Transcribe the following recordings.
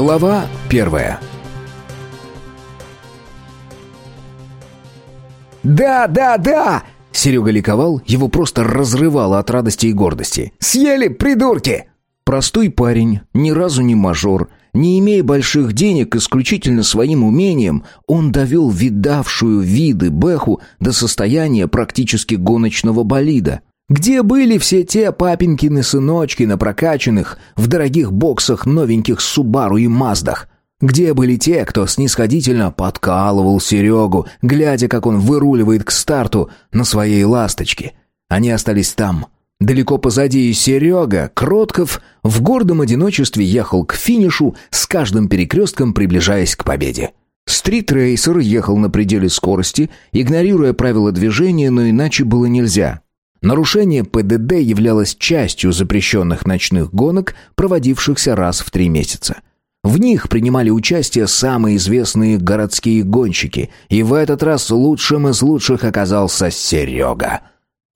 Глава первая «Да, да, да!» Серега ликовал, его просто разрывало от радости и гордости. «Съели, придурки!» Простой парень, ни разу не мажор, не имея больших денег, исключительно своим умением, он довел видавшую виды Бэху до состояния практически гоночного болида. Где были все те папенькины сыночки на прокачанных, в дорогих боксах новеньких Субару и Маздах? Где были те, кто снисходительно подкалывал Серегу, глядя, как он выруливает к старту на своей ласточке? Они остались там, далеко позади, и Серега, Кротков, в гордом одиночестве ехал к финишу, с каждым перекрестком приближаясь к победе. Стритрейсер ехал на пределе скорости, игнорируя правила движения, но иначе было нельзя. Нарушение ПДД являлось частью запрещенных ночных гонок, проводившихся раз в три месяца. В них принимали участие самые известные городские гонщики, и в этот раз лучшим из лучших оказался Серега.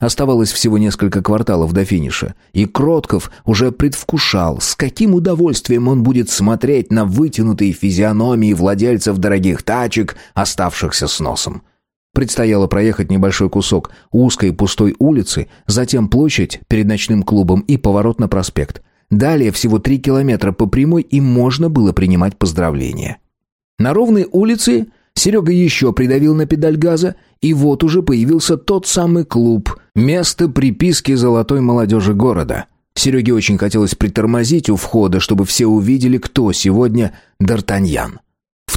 Оставалось всего несколько кварталов до финиша, и Кротков уже предвкушал, с каким удовольствием он будет смотреть на вытянутые физиономии владельцев дорогих тачек, оставшихся с носом. Предстояло проехать небольшой кусок узкой пустой улицы, затем площадь перед ночным клубом и поворот на проспект – Далее всего три километра по прямой, и можно было принимать поздравления. На ровной улице Серега еще придавил на педаль газа, и вот уже появился тот самый клуб, место приписки золотой молодежи города. Сереге очень хотелось притормозить у входа, чтобы все увидели, кто сегодня Д'Артаньян.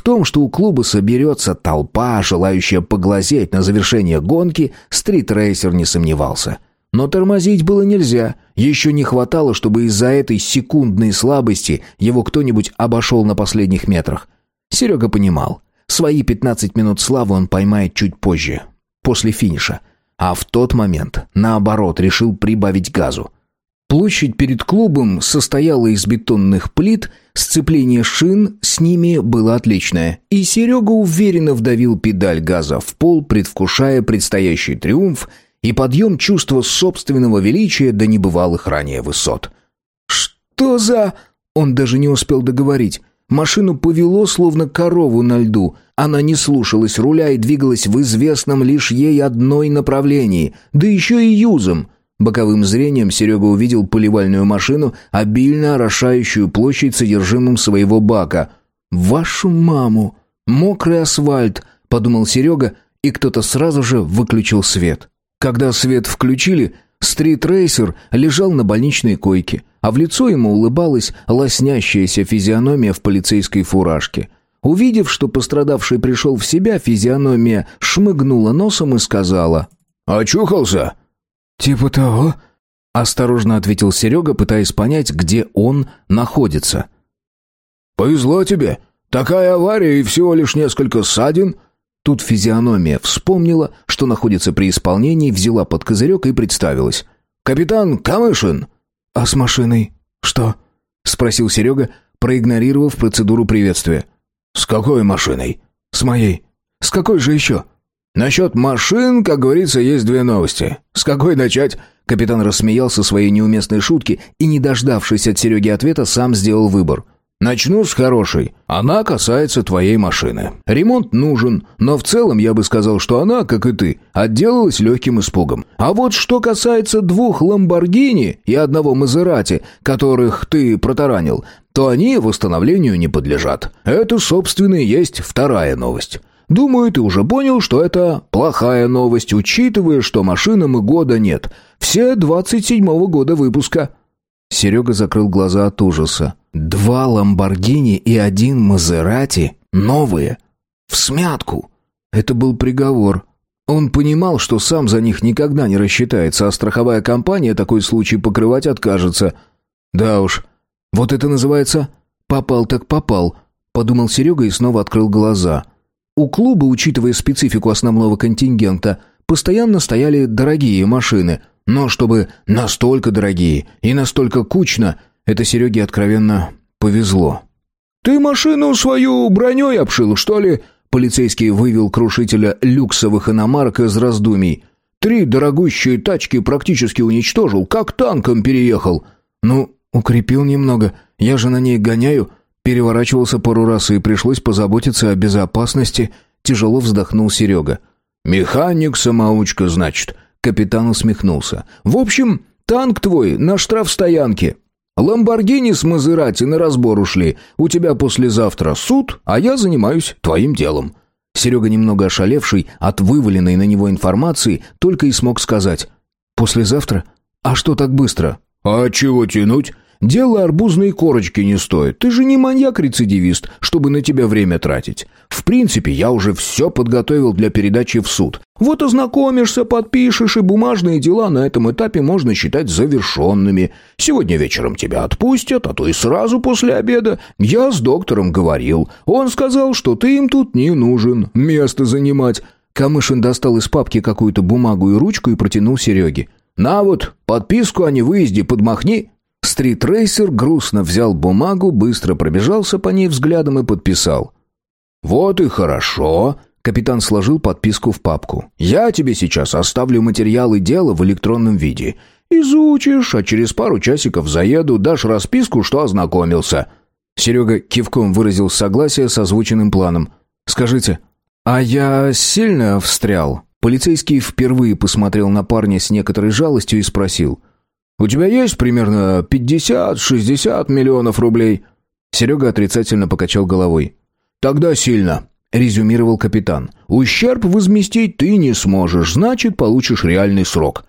Том, что у клуба соберется толпа, желающая поглазеть на завершение гонки, стритрейсер не сомневался. Но тормозить было нельзя. Еще не хватало, чтобы из-за этой секундной слабости его кто-нибудь обошел на последних метрах. Серега понимал. Свои 15 минут славы он поймает чуть позже, после финиша. А в тот момент, наоборот, решил прибавить газу. Площадь перед клубом состояла из бетонных плит, сцепление шин с ними было отличное, и Серега уверенно вдавил педаль газа в пол, предвкушая предстоящий триумф – и подъем чувства собственного величия до небывалых ранее высот. «Что за...» Он даже не успел договорить. Машину повело, словно корову на льду. Она не слушалась руля и двигалась в известном лишь ей одной направлении, да еще и юзом. Боковым зрением Серега увидел поливальную машину, обильно орошающую площадь содержимым своего бака. «Вашу маму! Мокрый асфальт!» — подумал Серега, и кто-то сразу же выключил свет. Когда свет включили, стритрейсер лежал на больничной койке, а в лицо ему улыбалась лоснящаяся физиономия в полицейской фуражке. Увидев, что пострадавший пришел в себя, физиономия шмыгнула носом и сказала «Очухался?» «Типа того», — осторожно ответил Серега, пытаясь понять, где он находится. «Повезло тебе. Такая авария и всего лишь несколько ссадин», Тут физиономия вспомнила, что находится при исполнении, взяла под козырек и представилась. «Капитан Камышин!» «А с машиной что?» — спросил Серега, проигнорировав процедуру приветствия. «С какой машиной?» «С моей. С какой же еще?» «Насчет машин, как говорится, есть две новости. С какой начать?» Капитан рассмеялся своей неуместной шутки и, не дождавшись от Сереги ответа, сам сделал выбор — Начну с хорошей. Она касается твоей машины. Ремонт нужен, но в целом я бы сказал, что она, как и ты, отделалась легким испугом. А вот что касается двух Ламборгини и одного Мазерати, которых ты протаранил, то они восстановлению не подлежат. Это, собственно, и есть вторая новость. Думаю, ты уже понял, что это плохая новость, учитывая, что машинам и года нет. Все 27-го года выпуска. Серега закрыл глаза от ужаса. Два Ламборгини и один Мазерати, новые, в смятку. Это был приговор. Он понимал, что сам за них никогда не рассчитается, а страховая компания такой случай покрывать откажется. Да уж, вот это называется «попал так попал», подумал Серега и снова открыл глаза. У клуба, учитывая специфику основного контингента, постоянно стояли дорогие машины, но чтобы настолько дорогие и настолько кучно, это Сереге откровенно повезло. «Ты машину свою броней обшил, что ли?» Полицейский вывел крушителя люксовых иномарок из раздумий. «Три дорогущие тачки практически уничтожил, как танком переехал». «Ну, укрепил немного, я же на ней гоняю». Переворачивался пару раз и пришлось позаботиться о безопасности. Тяжело вздохнул Серега. «Механик-самоучка, значит», — капитан усмехнулся. «В общем, танк твой на штрафстоянке. Ламборгини с Мазерати на разбор ушли. У тебя послезавтра суд, а я занимаюсь твоим делом». Серега, немного ошалевший от вываленной на него информации, только и смог сказать. «Послезавтра? А что так быстро?» «А чего тянуть? Дело арбузной корочки не стоит. Ты же не маньяк-рецидивист, чтобы на тебя время тратить. В принципе, я уже все подготовил для передачи в суд. Вот ознакомишься, подпишешь, и бумажные дела на этом этапе можно считать завершенными. Сегодня вечером тебя отпустят, а то и сразу после обеда. Я с доктором говорил. Он сказал, что ты им тут не нужен, место занимать». Камышин достал из папки какую-то бумагу и ручку и протянул Сереге. «На вот, подписку о невыезде подмахни». Стритрейсер грустно взял бумагу, быстро пробежался по ней взглядом и подписал. «Вот и хорошо», — капитан сложил подписку в папку. «Я тебе сейчас оставлю материалы дела в электронном виде. Изучишь, а через пару часиков заеду, дашь расписку, что ознакомился». Серега кивком выразил согласие с озвученным планом. «Скажите, а я сильно встрял?» Полицейский впервые посмотрел на парня с некоторой жалостью и спросил. У тебя есть примерно 50-60 миллионов рублей?» Серега отрицательно покачал головой. «Тогда сильно», — резюмировал капитан. «Ущерб возместить ты не сможешь, значит, получишь реальный срок».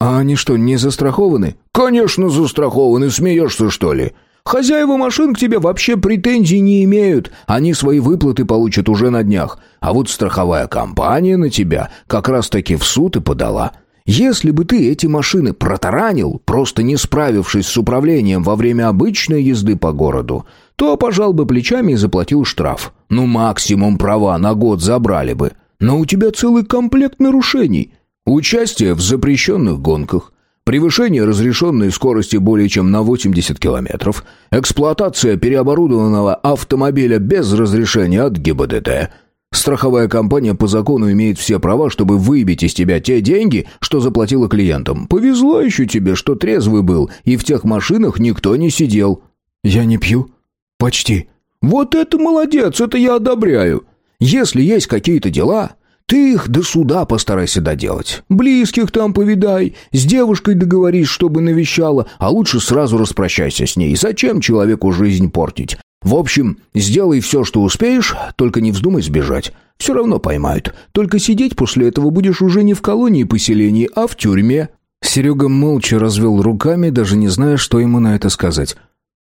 «А они что, не застрахованы?» «Конечно застрахованы, смеешься, что ли?» Хозяева машин к тебе вообще претензий не имеют. Они свои выплаты получат уже на днях. А вот страховая компания на тебя как раз-таки в суд и подала. Если бы ты эти машины протаранил, просто не справившись с управлением во время обычной езды по городу, то пожал бы плечами и заплатил штраф. Ну, максимум права на год забрали бы. Но у тебя целый комплект нарушений. Участие в запрещенных гонках, превышение разрешенной скорости более чем на 80 километров, эксплуатация переоборудованного автомобиля без разрешения от ГИБДД – Страховая компания по закону имеет все права, чтобы выбить из тебя те деньги, что заплатила клиентам. Повезло еще тебе, что трезвый был, и в тех машинах никто не сидел». «Я не пью. Почти». «Вот это молодец, это я одобряю. Если есть какие-то дела, ты их до суда постарайся доделать. Близких там повидай, с девушкой договорись, чтобы навещала, а лучше сразу распрощайся с ней. Зачем человеку жизнь портить? В общем, сделай все, что успеешь, только не вздумай сбежать. Все равно поймают. Только сидеть после этого будешь уже не в колонии поселений, а в тюрьме». Серега молча развел руками, даже не зная, что ему на это сказать.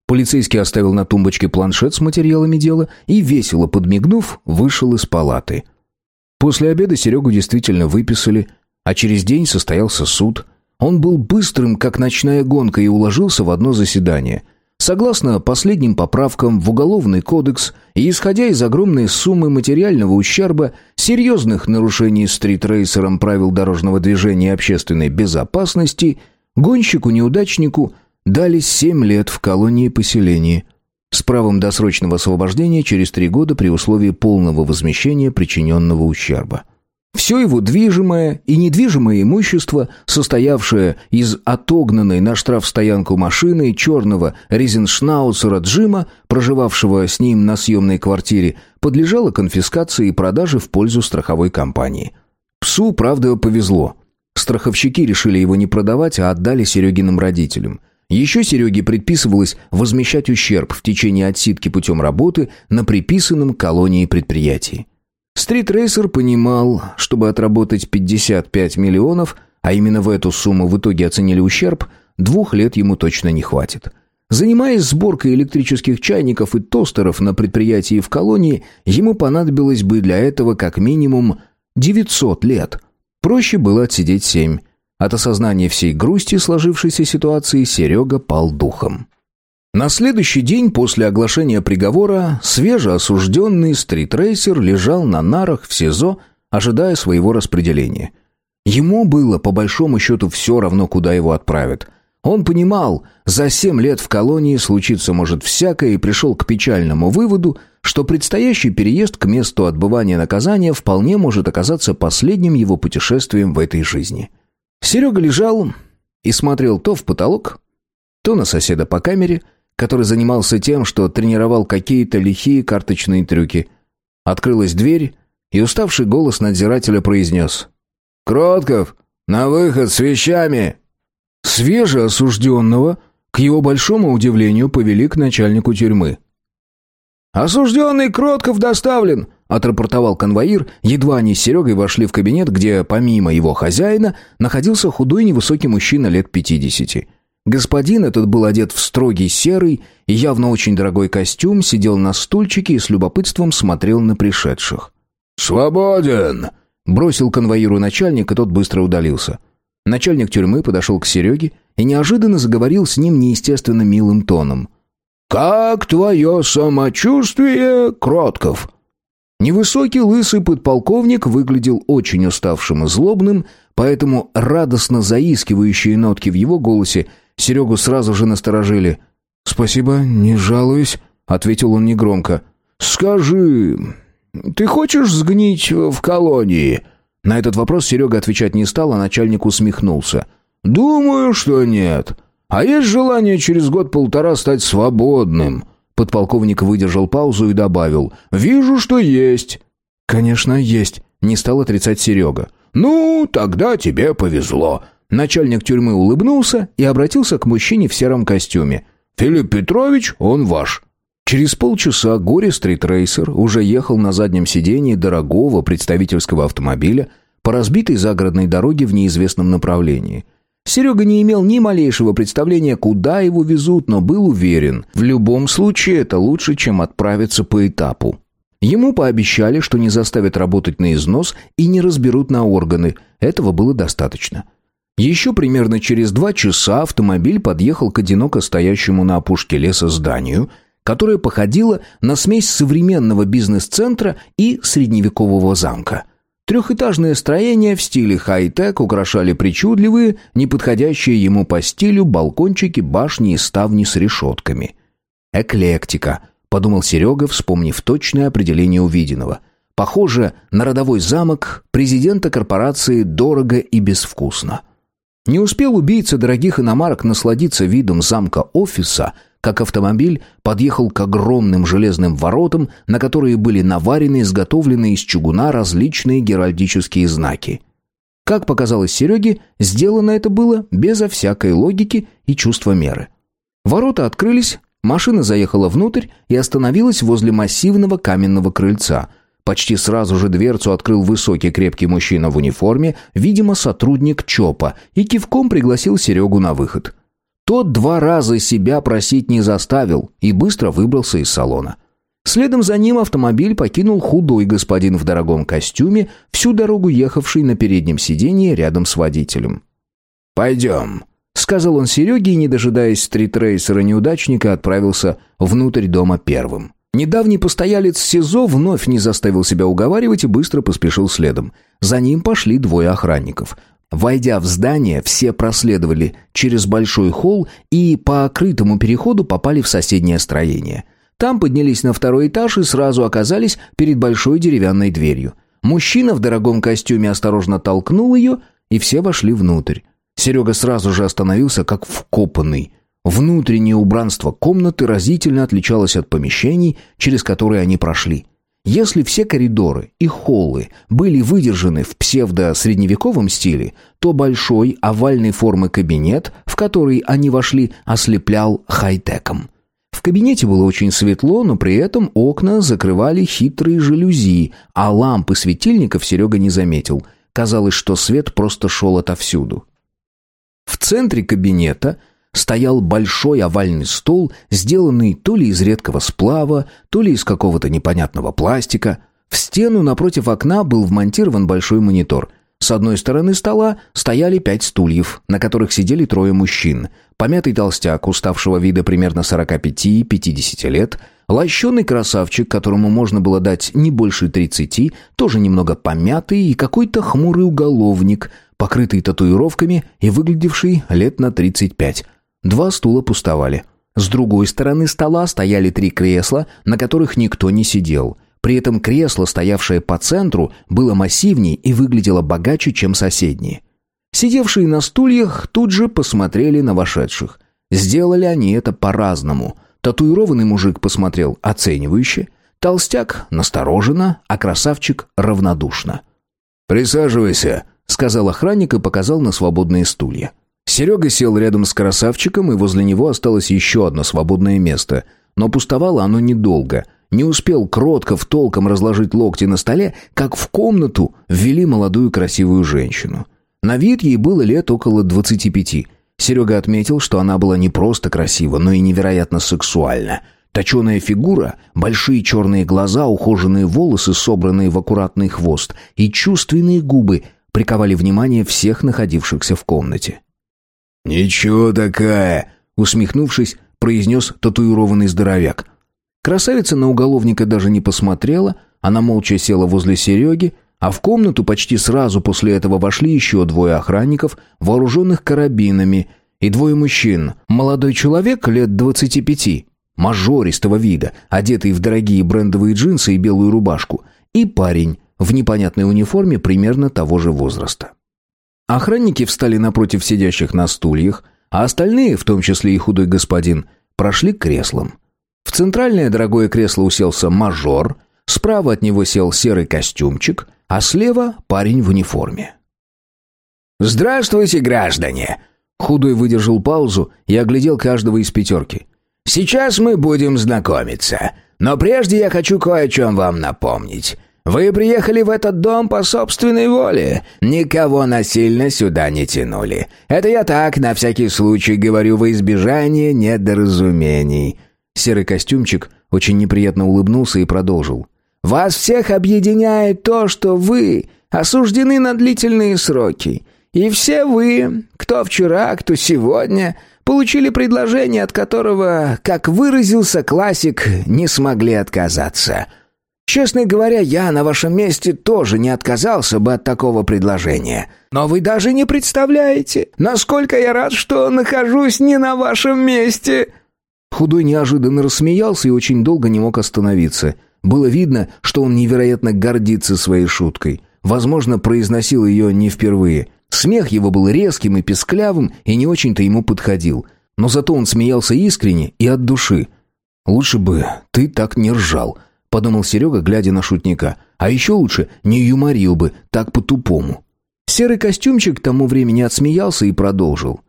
Полицейский оставил на тумбочке планшет с материалами дела и, весело подмигнув, вышел из палаты. После обеда Серегу действительно выписали, а через день состоялся суд. Он был быстрым, как ночная гонка, и уложился в одно заседание – Согласно последним поправкам в Уголовный кодекс и исходя из огромной суммы материального ущерба, серьезных нарушений стритрейсером правил дорожного движения и общественной безопасности, гонщику-неудачнику дали 7 лет в колонии поселения с правом досрочного освобождения через 3 года при условии полного возмещения причиненного ущерба. Все его движимое и недвижимое имущество, состоявшее из отогнанной на штрафстоянку машины черного резеншнауцера Джима, проживавшего с ним на съемной квартире, подлежало конфискации и продаже в пользу страховой компании. Псу, правда, повезло. Страховщики решили его не продавать, а отдали Серегиным родителям. Еще Сереге предписывалось возмещать ущерб в течение отсидки путем работы на приписанном колонии предприятии. Стритрейсер понимал, чтобы отработать 55 миллионов, а именно в эту сумму в итоге оценили ущерб, двух лет ему точно не хватит. Занимаясь сборкой электрических чайников и тостеров на предприятии в колонии, ему понадобилось бы для этого как минимум 900 лет. Проще было отсидеть 7. От осознания всей грусти сложившейся ситуации Серега пал духом. На следующий день после оглашения приговора свежеосужденный стритрейсер лежал на нарах в СИЗО, ожидая своего распределения. Ему было, по большому счету, все равно, куда его отправят. Он понимал, за семь лет в колонии случиться может всякое, и пришел к печальному выводу, что предстоящий переезд к месту отбывания наказания вполне может оказаться последним его путешествием в этой жизни. Серега лежал и смотрел то в потолок, то на соседа по камере – который занимался тем, что тренировал какие-то лихие карточные трюки. Открылась дверь, и уставший голос надзирателя произнес. «Кротков, на выход с вещами!» Свежеосужденного, к его большому удивлению, повели к начальнику тюрьмы. «Осужденный Кротков доставлен!» — отрапортовал конвоир, едва они с Серегой вошли в кабинет, где, помимо его хозяина, находился худой невысокий мужчина лет пятидесяти. Господин этот был одет в строгий серый и явно очень дорогой костюм, сидел на стульчике и с любопытством смотрел на пришедших. «Свободен!» — бросил конвоиру начальник, и тот быстро удалился. Начальник тюрьмы подошел к Сереге и неожиданно заговорил с ним неестественно милым тоном. «Как твое самочувствие, Кротков?» Невысокий лысый подполковник выглядел очень уставшим и злобным, поэтому радостно заискивающие нотки в его голосе Серегу сразу же насторожили. «Спасибо, не жалуюсь», — ответил он негромко. «Скажи, ты хочешь сгнить в колонии?» На этот вопрос Серега отвечать не стал, а начальник усмехнулся. «Думаю, что нет. А есть желание через год-полтора стать свободным?» Подполковник выдержал паузу и добавил. «Вижу, что есть». «Конечно, есть», — не стал отрицать Серега. «Ну, тогда тебе повезло». Начальник тюрьмы улыбнулся и обратился к мужчине в сером костюме. «Филипп Петрович, он ваш». Через полчаса горе-стритрейсер уже ехал на заднем сидении дорогого представительского автомобиля по разбитой загородной дороге в неизвестном направлении. Серега не имел ни малейшего представления, куда его везут, но был уверен, в любом случае это лучше, чем отправиться по этапу. Ему пообещали, что не заставят работать на износ и не разберут на органы. Этого было достаточно. Еще примерно через два часа автомобиль подъехал к одиноко стоящему на опушке леса зданию, которое походило на смесь современного бизнес-центра и средневекового замка – Трехэтажное строение в стиле хай-тек украшали причудливые, неподходящие ему по стилю балкончики, башни и ставни с решетками. «Эклектика», — подумал Серега, вспомнив точное определение увиденного. «Похоже на родовой замок президента корпорации дорого и безвкусно». Не успел убийца дорогих иномарок насладиться видом замка-офиса, как автомобиль подъехал к огромным железным воротам, на которые были наварены и изготовлены из чугуна различные геральдические знаки. Как показалось Сереге, сделано это было безо всякой логики и чувства меры. Ворота открылись, машина заехала внутрь и остановилась возле массивного каменного крыльца. Почти сразу же дверцу открыл высокий крепкий мужчина в униформе, видимо, сотрудник ЧОПа, и кивком пригласил Серегу на выход. Тот два раза себя просить не заставил и быстро выбрался из салона. Следом за ним автомобиль покинул худой господин в дорогом костюме, всю дорогу ехавший на переднем сиденье рядом с водителем. «Пойдем», — сказал он Сереге и, не дожидаясь стритрейсера-неудачника, отправился внутрь дома первым. Недавний постоялец СИЗО вновь не заставил себя уговаривать и быстро поспешил следом. За ним пошли двое охранников. Войдя в здание, все проследовали через большой холл и по крытому переходу попали в соседнее строение. Там поднялись на второй этаж и сразу оказались перед большой деревянной дверью. Мужчина в дорогом костюме осторожно толкнул ее, и все вошли внутрь. Серега сразу же остановился, как вкопанный. Внутреннее убранство комнаты разительно отличалось от помещений, через которые они прошли. Если все коридоры и холлы были выдержаны в псевдо-средневековом стиле, то большой овальной формы кабинет, в который они вошли, ослеплял хай-теком. В кабинете было очень светло, но при этом окна закрывали хитрые жалюзи, а лампы светильников Серега не заметил. Казалось, что свет просто шел отовсюду. В центре кабинета – стоял большой овальный стол, сделанный то ли из редкого сплава, то ли из какого-то непонятного пластика. В стену напротив окна был вмонтирован большой монитор. С одной стороны стола стояли пять стульев, на которых сидели трое мужчин. Помятый толстяк, уставшего вида примерно 45-50 лет, лощеный красавчик, которому можно было дать не больше 30, тоже немного помятый, и какой-то хмурый уголовник, покрытый татуировками и выглядевший лет на 35. Два стула пустовали. С другой стороны стола стояли три кресла, на которых никто не сидел. При этом кресло, стоявшее по центру, было массивнее и выглядело богаче, чем соседние. Сидевшие на стульях тут же посмотрели на вошедших. Сделали они это по-разному. Татуированный мужик посмотрел оценивающе, толстяк настороженно, а красавчик равнодушно. «Присаживайся», — сказал охранник и показал на свободные стулья. Серега сел рядом с красавчиком, и возле него осталось еще одно свободное место. Но пустовало оно недолго. Не успел Кротков толком разложить локти на столе, как в комнату ввели молодую красивую женщину. На вид ей было лет около двадцати пяти. Серега отметил, что она была не просто красива, но и невероятно сексуальна. Точеная фигура, большие черные глаза, ухоженные волосы, собранные в аккуратный хвост, и чувственные губы приковали внимание всех находившихся в комнате. «Ничего такая!» — усмехнувшись, произнес татуированный здоровяк. Красавица на уголовника даже не посмотрела, она молча села возле Сереги, а в комнату почти сразу после этого вошли еще двое охранников, вооруженных карабинами, и двое мужчин. Молодой человек лет двадцати пяти, мажористого вида, одетый в дорогие брендовые джинсы и белую рубашку, и парень в непонятной униформе примерно того же возраста. Охранники встали напротив сидящих на стульях, а остальные, в том числе и худой господин, прошли к креслам. В центральное дорогое кресло уселся мажор, справа от него сел серый костюмчик, а слева парень в униформе. «Здравствуйте, граждане!» Худой выдержал паузу и оглядел каждого из пятерки. «Сейчас мы будем знакомиться, но прежде я хочу кое о чем вам напомнить. Вы приехали в этот дом по собственной воле. Никого насильно сюда не тянули. Это я так, на всякий случай, говорю во избежание недоразумений». Серый костюмчик очень неприятно улыбнулся и продолжил. «Вас всех объединяет то, что вы осуждены на длительные сроки. И все вы, кто вчера, кто сегодня, получили предложение, от которого, как выразился классик, не смогли отказаться». Честно говоря, я на вашем месте тоже не отказался бы от такого предложения. Но вы даже не представляете, насколько я рад, что нахожусь не на вашем месте». Худой неожиданно рассмеялся и очень долго не мог остановиться. Было видно, что он невероятно гордится своей шуткой. Возможно, произносил ее не впервые. Смех его был резким и песклявым и не очень-то ему подходил. Но зато он смеялся искренне и от души. «Лучше бы ты так не ржал», — подумал Серега, глядя на шутника. «А еще лучше не юморил бы, так по-тупому». Серый костюмчик к тому времени отсмеялся и продолжил.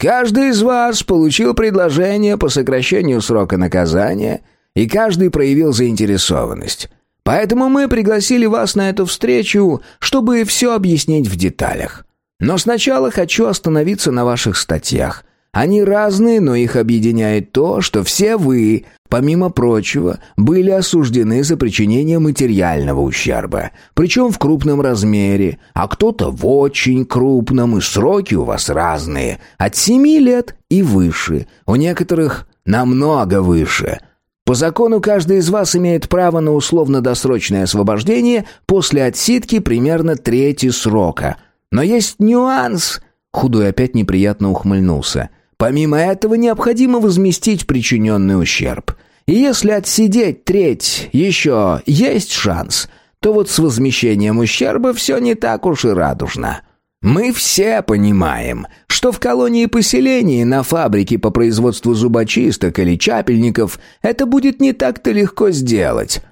«Каждый из вас получил предложение по сокращению срока наказания, и каждый проявил заинтересованность. Поэтому мы пригласили вас на эту встречу, чтобы все объяснить в деталях. Но сначала хочу остановиться на ваших статьях, они разные, но их объединяет то, что все вы, помимо прочего, были осуждены за причинение материального ущерба, причем в крупном размере, а кто-то в очень крупном, и сроки у вас разные, от семи лет и выше, у некоторых намного выше. По закону каждый из вас имеет право на условно-досрочное освобождение после отсидки примерно трети срока. Но есть нюанс. Худой опять неприятно ухмыльнулся. Помимо этого необходимо возместить причиненный ущерб. И если отсидеть треть еще есть шанс, то вот с возмещением ущерба все не так уж и радужно. Мы все понимаем, что в колонии поселений на фабрике по производству зубочисток или чапельников это будет не так-то легко сделать.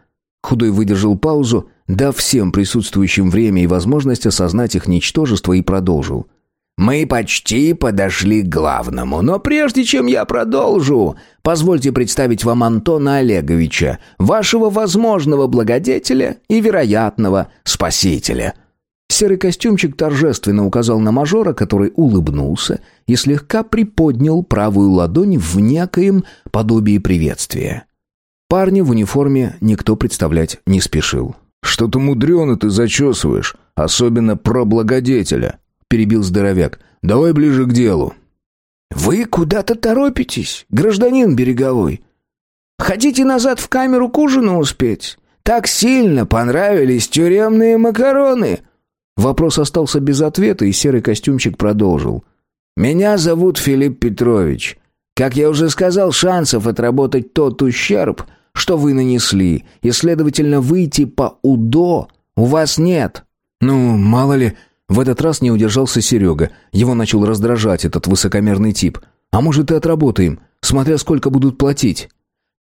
Худой выдержал паузу, дав всем присутствующим время и возможность осознать их ничтожество и продолжил. Мы почти подошли к главному, но прежде чем я продолжу, позвольте представить вам Антона Олеговича, вашего возможного благодетеля и вероятного спасителя». Серый костюмчик торжественно указал на мажора, который улыбнулся и слегка приподнял правую ладонь в некоем подобии приветствия. Парня в униформе никто представлять не спешил. «Что-то мудрено ты зачесываешь, особенно про благодетеля», — перебил здоровяк. «Давай ближе к делу». «Вы куда-то торопитесь, гражданин Береговой. Хотите назад в камеру к ужину успеть? Так сильно понравились тюремные макароны!» Вопрос остался без ответа, и серый костюмчик продолжил. «Меня зовут Филипп Петрович. Как я уже сказал, шансов отработать тот ущерб, что вы нанесли, и, следовательно, выйти по УДО у вас нет». «Ну, мало ли...» В этот раз не удержался Серега. Его начал раздражать этот высокомерный тип. «А может, и отработаем, смотря сколько будут платить».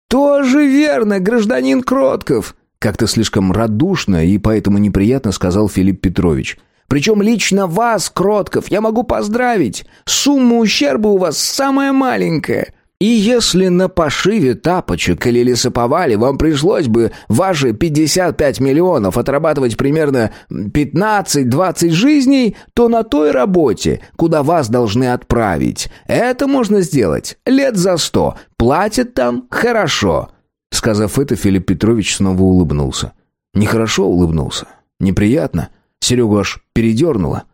«Тоже верно, гражданин Кротков!» Как-то слишком радушно и поэтому неприятно сказал Филипп Петрович. «Причем лично вас, Кротков, я могу поздравить. Сумма ущерба у вас самая маленькая. И если на пошиве тапочек или лесоповале вам пришлось бы ваши 55 миллионов отрабатывать примерно 15-20 жизней, то на той работе, куда вас должны отправить, это можно сделать лет за сто. Платят там хорошо». Сказав это, Филипп Петрович снова улыбнулся. Нехорошо улыбнулся. Неприятно. Серегу аж передернуло.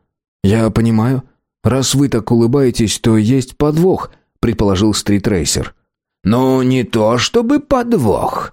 «Я понимаю. Раз вы так улыбаетесь, то есть подвох», предположил стритрейсер. «Ну, не то чтобы подвох.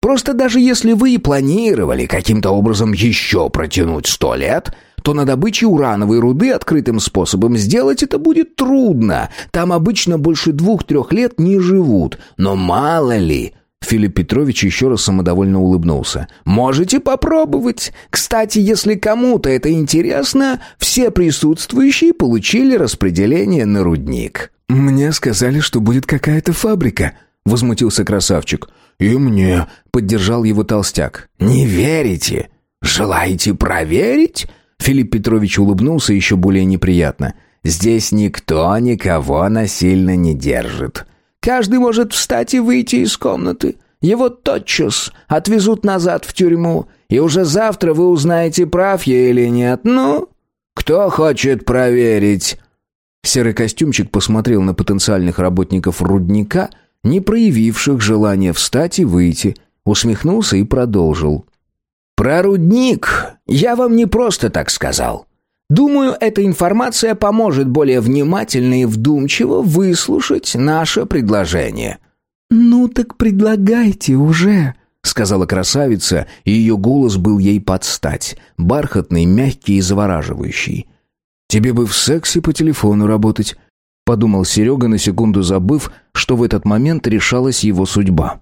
Просто даже если вы и планировали каким-то образом еще протянуть сто лет, то на добыче урановой руды открытым способом сделать это будет трудно. Там обычно больше двух-трех лет не живут. Но мало ли, Филипп Петрович еще раз самодовольно улыбнулся. «Можете попробовать. Кстати, если кому-то это интересно, все присутствующие получили распределение на рудник». «Мне сказали, что будет какая-то фабрика», — возмутился красавчик. «И мне», — поддержал его толстяк. «Не верите? Желаете проверить?» Филипп Петрович улыбнулся еще более неприятно. «Здесь никто никого насильно не держит. Каждый может встать и выйти из комнаты. Его тотчас отвезут назад в тюрьму, и уже завтра вы узнаете, прав я или нет. Ну, кто хочет проверить?» Серый костюмчик посмотрел на потенциальных работников рудника, не проявивших желания встать и выйти, усмехнулся и продолжил. «Про рудник я вам не просто так сказал. Думаю, эта информация поможет более внимательно и вдумчиво выслушать наше предложение». «Ну так предлагайте уже», — сказала красавица, и ее голос был ей под стать, бархатный, мягкий и завораживающий. «Тебе бы в сексе по телефону работать», — подумал Серега, на секунду забыв, что в этот момент решалась его судьба.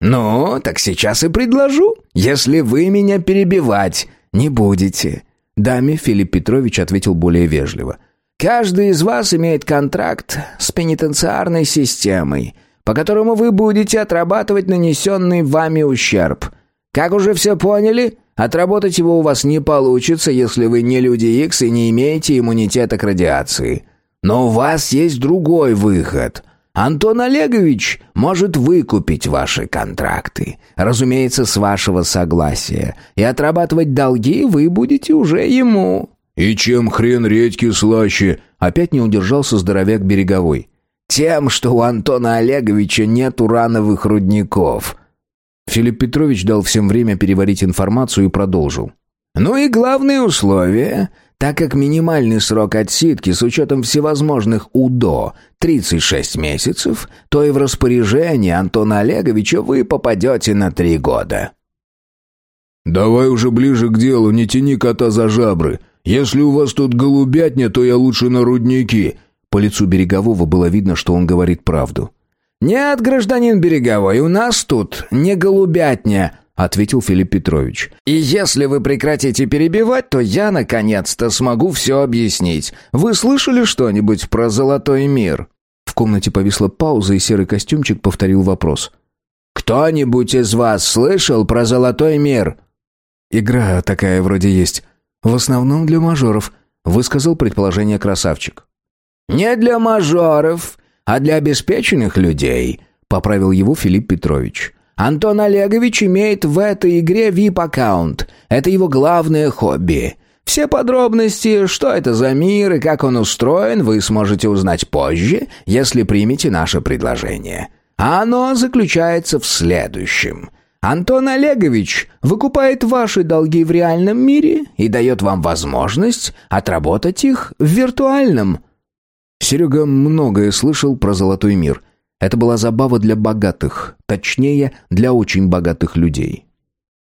«Ну, так сейчас и предложу, если вы меня перебивать не будете. Даме Филипп Петрович ответил более вежливо. «Каждый из вас имеет контракт с пенитенциарной системой, по которому вы будете отрабатывать нанесенный вами ущерб. Как уже все поняли, отработать его у вас не получится, если вы не люди Икс и не имеете иммунитета к радиации. Но у вас есть другой выход — Антон Олегович может выкупить ваши контракты, разумеется, с вашего согласия, и отрабатывать долги вы будете уже ему». «И чем хрен редьки слаще?» Опять не удержался здоровяк береговой. «Тем, что у Антона Олеговича нет урановых рудников». Филипп Петрович дал всем время переварить информацию и продолжил. «Ну и главное условие так как минимальный срок отсидки с учетом всевозможных УДО 36 месяцев, то и в распоряжение Антона Олеговича вы попадете на три года. «Давай уже ближе к делу, не тяни кота за жабры. Если у вас тут голубятня, то я лучше на рудники». По лицу Берегового было видно, что он говорит правду. «Нет, гражданин Береговой, у нас тут не голубятня», ответил Филипп Петрович. «И если вы прекратите перебивать, то я, наконец-то, смогу все объяснить. Вы слышали что-нибудь про золотой мир?» В комнате повисла пауза, и серый костюмчик повторил вопрос. «Кто-нибудь из вас слышал про золотой мир?» «Игра такая вроде есть. В основном для мажоров», — высказал предположение красавчик. «Не для мажоров, а для обеспеченных людей», — поправил его Филипп Петрович. Антон Олегович имеет в этой игре VIP-аккаунт. Это его главное хобби. Все подробности, что это за мир и как он устроен, вы сможете узнать позже, если примете наше предложение. А оно заключается в следующем. Антон Олегович выкупает ваши долги в реальном мире и дает вам возможность отработать их в виртуальном. Серега многое слышал про золотой мир – это была забава для богатых, точнее, для очень богатых людей.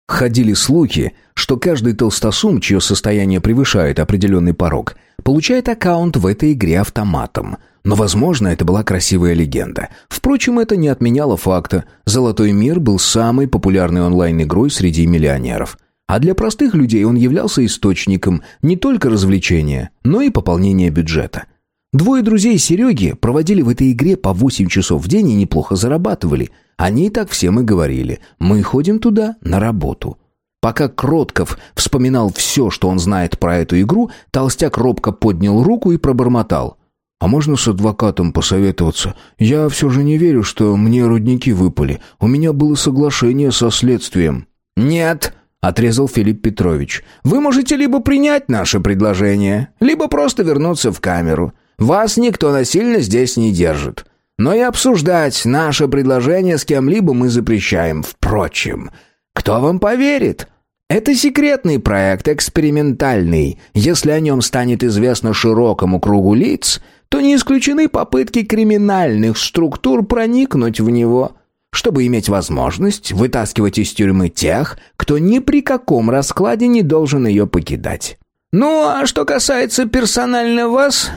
Ходили слухи, что каждый толстосум, чье состояние превышает определенный порог, получает аккаунт в этой игре автоматом. Но, возможно, это была красивая легенда. Впрочем, это не отменяло факта. «Золотой мир» был самой популярной онлайн-игрой среди миллионеров. А для простых людей он являлся источником не только развлечения, но и пополнения бюджета – Двое друзей Сереги проводили в этой игре по 8 часов в день и неплохо зарабатывали. Они и так всем и говорили. Мы ходим туда на работу. Пока Кротков вспоминал все, что он знает про эту игру, толстяк робко поднял руку и пробормотал. «А можно с адвокатом посоветоваться? Я все же не верю, что мне рудники выпали. У меня было соглашение со следствием». «Нет», — отрезал Филипп Петрович. «Вы можете либо принять наше предложение, либо просто вернуться в камеру. Вас никто насильно здесь не держит. Но и обсуждать наше предложение с кем-либо мы запрещаем. Впрочем, кто вам поверит?» Это секретный проект, экспериментальный. Если о нем станет известно широкому кругу лиц, то не исключены попытки криминальных структур проникнуть в него, чтобы иметь возможность вытаскивать из тюрьмы тех, кто ни при каком раскладе не должен ее покидать. Ну, а что касается персонально вас,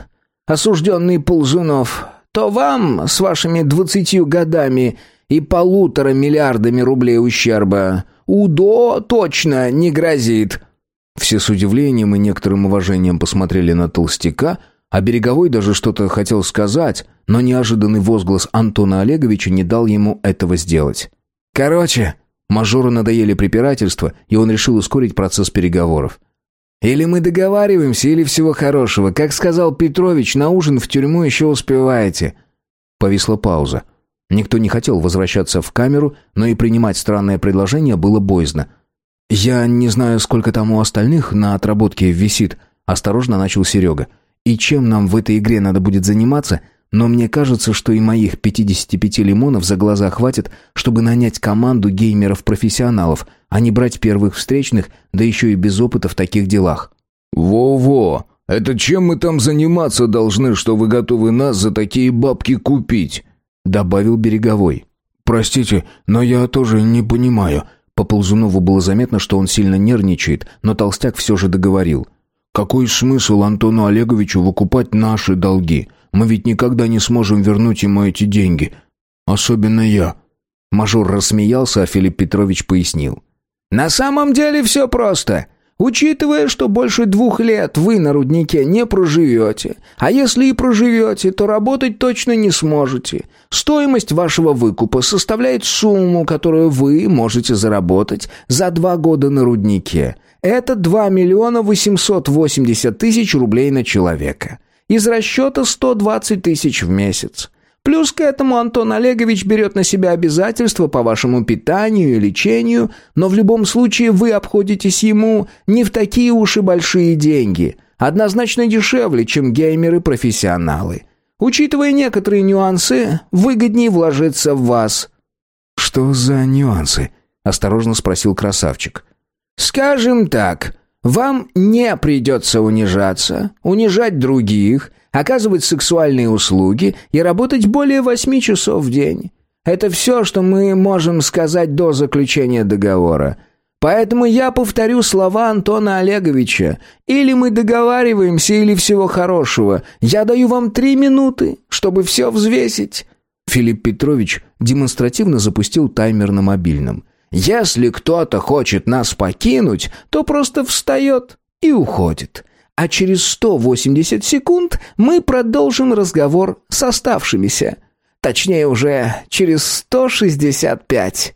осужденный Ползунов, то вам с вашими двадцатью годами и полутора миллиардами рублей ущерба – УДО точно не грозит». Все с удивлением и некоторым уважением посмотрели на толстяка, а Береговой даже что-то хотел сказать, но неожиданный возглас Антона Олеговича не дал ему этого сделать. «Короче...» Мажору надоели препирательства, и он решил ускорить процесс переговоров. «Или мы договариваемся, или всего хорошего. Как сказал Петрович, на ужин в тюрьму еще успеваете». Повисла пауза. Никто не хотел возвращаться в камеру, но и принимать странное предложение было боязно. «Я не знаю, сколько там у остальных на отработке висит», — осторожно начал Серега. «И чем нам в этой игре надо будет заниматься, но мне кажется, что и моих 55 лимонов за глаза хватит, чтобы нанять команду геймеров-профессионалов, а не брать первых встречных, да еще и без опыта в таких делах». «Во-во! Это чем мы там заниматься должны, что вы готовы нас за такие бабки купить?» добавил Береговой. «Простите, но я тоже не понимаю». По Ползунову было заметно, что он сильно нервничает, но Толстяк все же договорил. «Какой смысл Антону Олеговичу выкупать наши долги? Мы ведь никогда не сможем вернуть ему эти деньги. Особенно я». Мажор рассмеялся, а Филипп Петрович пояснил. «На самом деле все просто. Учитывая, что больше двух лет вы на руднике не проживете, а если и проживете, то работать точно не сможете. Стоимость вашего выкупа составляет сумму, которую вы можете заработать за два года на руднике. Это 2 миллиона 880 тысяч рублей на человека. Из расчета 120 тысяч в месяц. Плюс к этому Антон Олегович берет на себя обязательства по вашему питанию и лечению, но в любом случае вы обходитесь ему не в такие уж и большие деньги, однозначно дешевле, чем геймеры-профессионалы. Учитывая некоторые нюансы, выгоднее вложиться в вас». «Что за нюансы?» – осторожно спросил красавчик. «Скажем так, вам не придется унижаться, унижать других, оказывать сексуальные услуги и работать более восьми часов в день. Это все, что мы можем сказать до заключения договора. Поэтому я повторю слова Антона Олеговича. Или мы договариваемся, или всего хорошего. Я даю вам три минуты, чтобы все взвесить». Филипп Петрович демонстративно запустил таймер на мобильном. «Если кто-то хочет нас покинуть, то просто встает и уходит а через 180 секунд мы продолжим разговор с оставшимися. Точнее, уже через 165.